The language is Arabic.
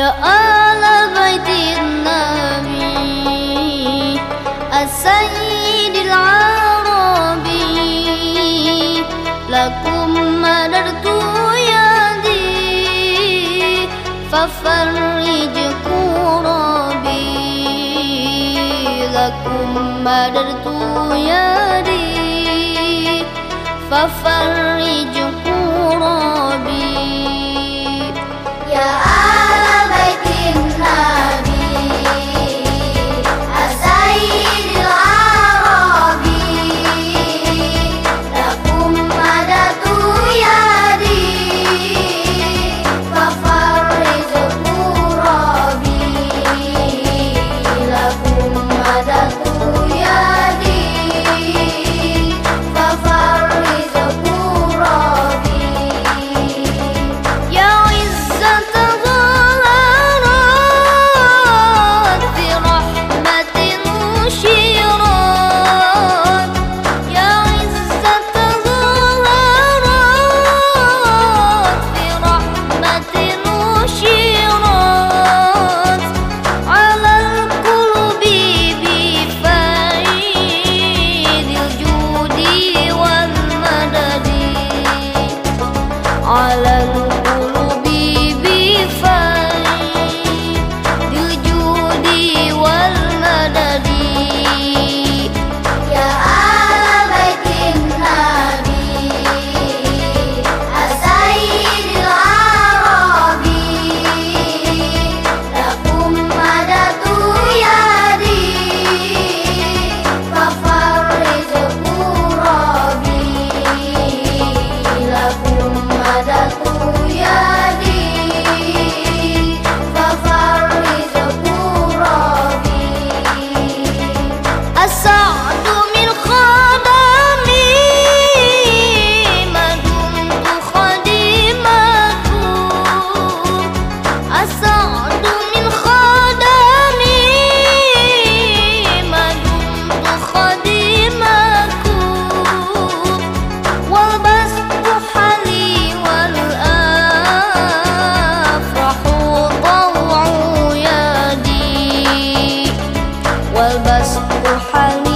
آل بيت النبي السيد العربي. لكم مدرت يدي ففرج كربي. لكم مدرت يدي ففرج كربي. يا all alone. والبسط حميد